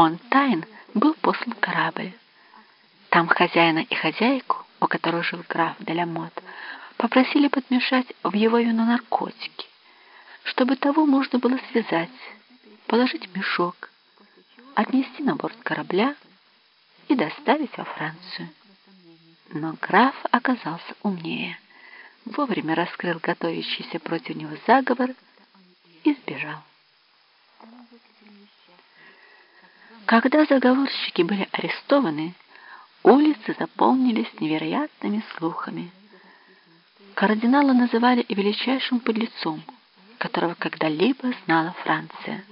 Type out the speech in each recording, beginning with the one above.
он тайн был послан корабль. Там хозяина и хозяйку, у которых жил граф Делямот, попросили подмешать в его вино наркотики, чтобы того можно было связать, положить мешок, отнести на борт корабля и доставить во Францию. Но граф оказался умнее, вовремя раскрыл готовящийся против него заговор и сбежал. Когда заговорщики были арестованы, улицы заполнились невероятными слухами. Кардинала называли величайшим подлецом, которого когда-либо знала Франция.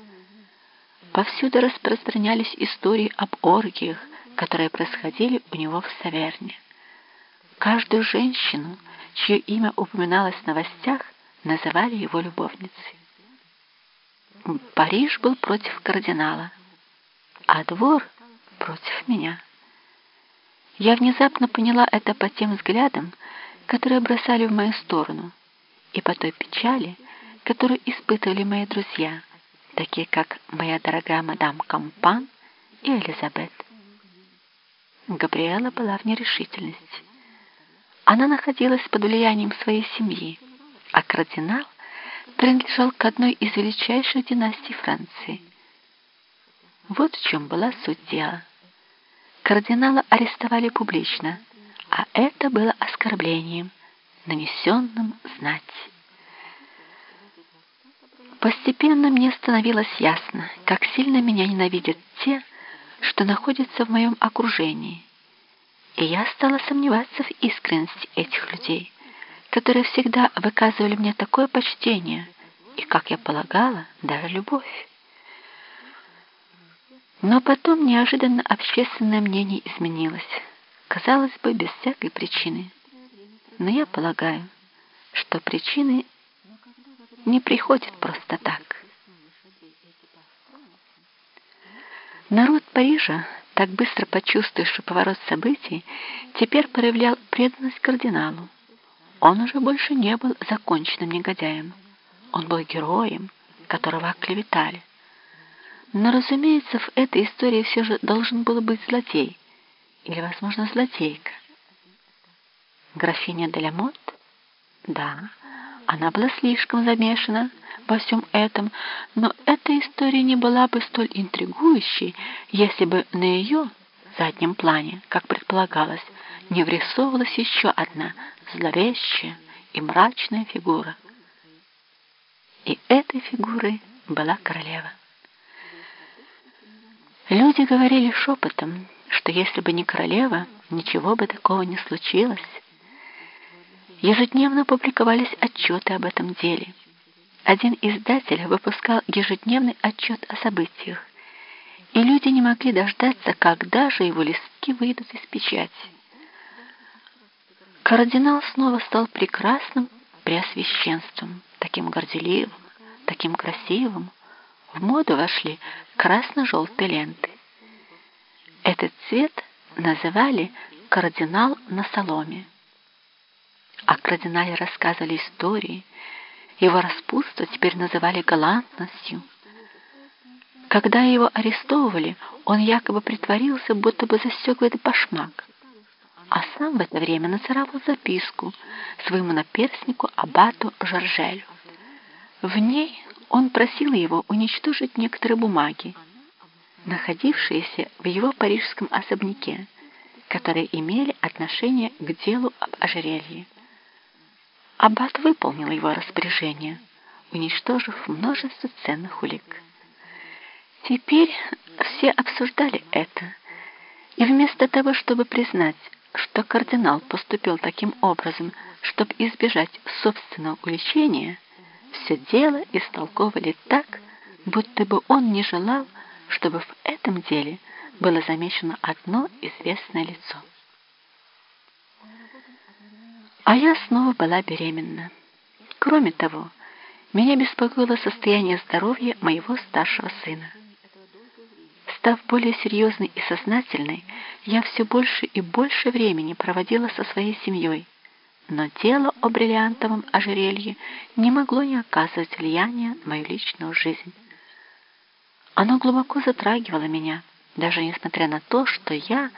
Повсюду распространялись истории об оргиях, которые происходили у него в Саверне. Каждую женщину, чье имя упоминалось в новостях, называли его любовницей. Париж был против кардинала, а двор против меня. Я внезапно поняла это по тем взглядам, которые бросали в мою сторону, и по той печали, которую испытывали мои друзья, такие как моя дорогая мадам Кампан и Элизабет. Габриэла была в нерешительности. Она находилась под влиянием своей семьи, а кардинал принадлежал к одной из величайших династий Франции. Вот в чем была суть дела. Кардинала арестовали публично, а это было оскорблением, нанесенным знать. Постепенно мне становилось ясно, как сильно меня ненавидят те, что находятся в моем окружении. И я стала сомневаться в искренности этих людей, которые всегда выказывали мне такое почтение и, как я полагала, даже любовь. Но потом неожиданно общественное мнение изменилось, казалось бы, без всякой причины. Но я полагаю, что причины не приходят просто так. Народ Парижа, так быстро почувствовавший поворот событий, теперь проявлял преданность кардиналу. Он уже больше не был законченным негодяем. Он был героем, которого оклеветали. Но, разумеется, в этой истории все же должен был быть злодей, или, возможно, злодейка. Графиня Делямот? Да, она была слишком замешана во всем этом, но эта история не была бы столь интригующей, если бы на ее заднем плане, как предполагалось, не врисовывалась еще одна зловещая и мрачная фигура. И этой фигурой была королева. Люди говорили шепотом, что если бы не королева, ничего бы такого не случилось. Ежедневно публиковались отчеты об этом деле. Один издатель выпускал ежедневный отчет о событиях, и люди не могли дождаться, когда же его листки выйдут из печати. Кардинал снова стал прекрасным преосвященством, таким горделивым, таким красивым. В моду вошли красно-желтые ленты. Этот цвет называли «кардинал на соломе». О кардинале рассказывали истории, его распутство теперь называли галантностью. Когда его арестовывали, он якобы притворился, будто бы застегивает башмак, а сам в это время нацарапал записку своему наперснику Абату Жоржелю. В ней он просил его уничтожить некоторые бумаги, находившиеся в его парижском особняке, которые имели отношение к делу об ожерелье. Аббат выполнил его распоряжение, уничтожив множество ценных улик. Теперь все обсуждали это, и вместо того, чтобы признать, что кардинал поступил таким образом, чтобы избежать собственного уличения, все дело истолковали так, будто бы он не желал, чтобы в этом деле было замечено одно известное лицо. А я снова была беременна. Кроме того, меня беспокоило состояние здоровья моего старшего сына. Став более серьезной и сознательной, я все больше и больше времени проводила со своей семьей, но дело о бриллиантовом ожерелье не могло не оказывать влияния на мою личную жизнь. Оно глубоко затрагивало меня, даже несмотря на то, что я